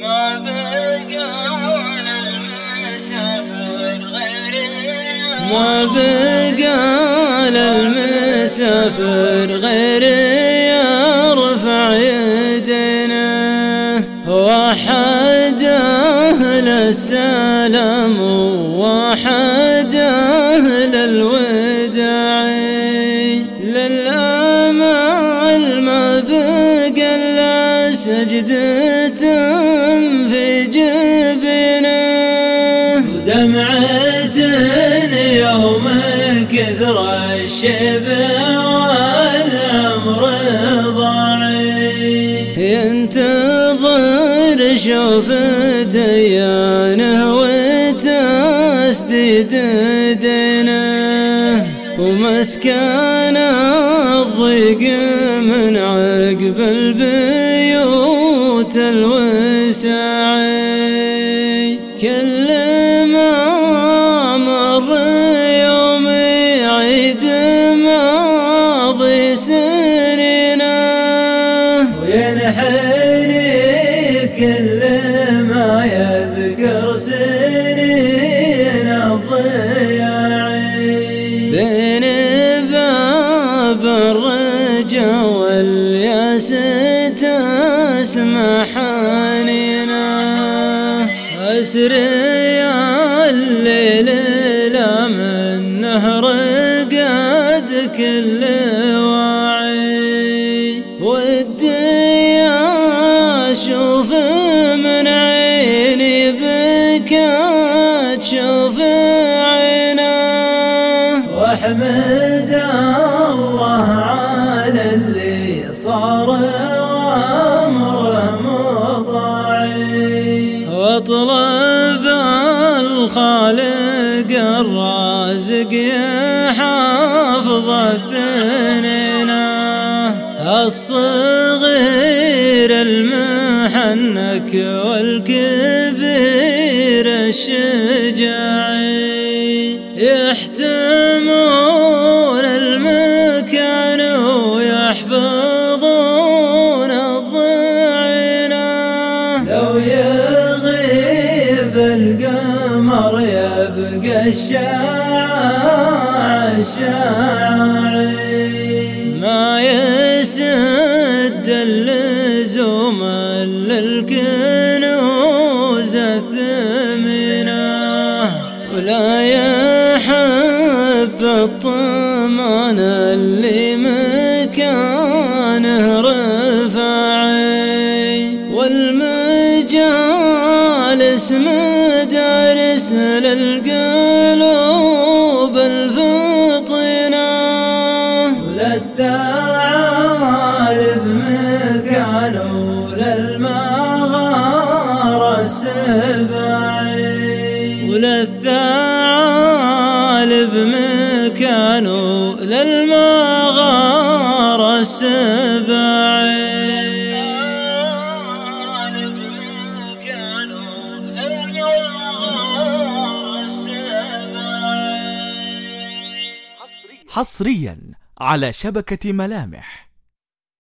ما بقى للمسافر غير ما بقى للمسافر غير يرفع يدنا واحد أهل السلام واحد أهل الوداع. للأمال ما بقى سجدة في جبنا ودمعة يوم كثر الشبه والعمر ضاعي ينتظر شوف ديانه وتسديد دينه. ومسكن الضيق من عقب البيوت الوسعي. كل ما مر يوم عيد ماضي سنينه. وينحني كل ما يذكر سنين حنينا أسري الليل لا من نهر قد كل واعي. ودي أشوف من عيني بكات شوف عينه. واحمد الله على اللي صار مطاعي واطلب الخالق الرازق يحافظ الثنينه الصغير المحنك والكبير الشجاعي يحتمون الشاع الشاعي ما يسد اللزوم للكنوز الثمينة ولا يحب الطمأن اللي مكانه رفعي. والمجالس مدارس للقلوب مكانه للمغارة السبعي وللثعالب مكانه للمغارة السبعي حصريا على شبكة ملامح.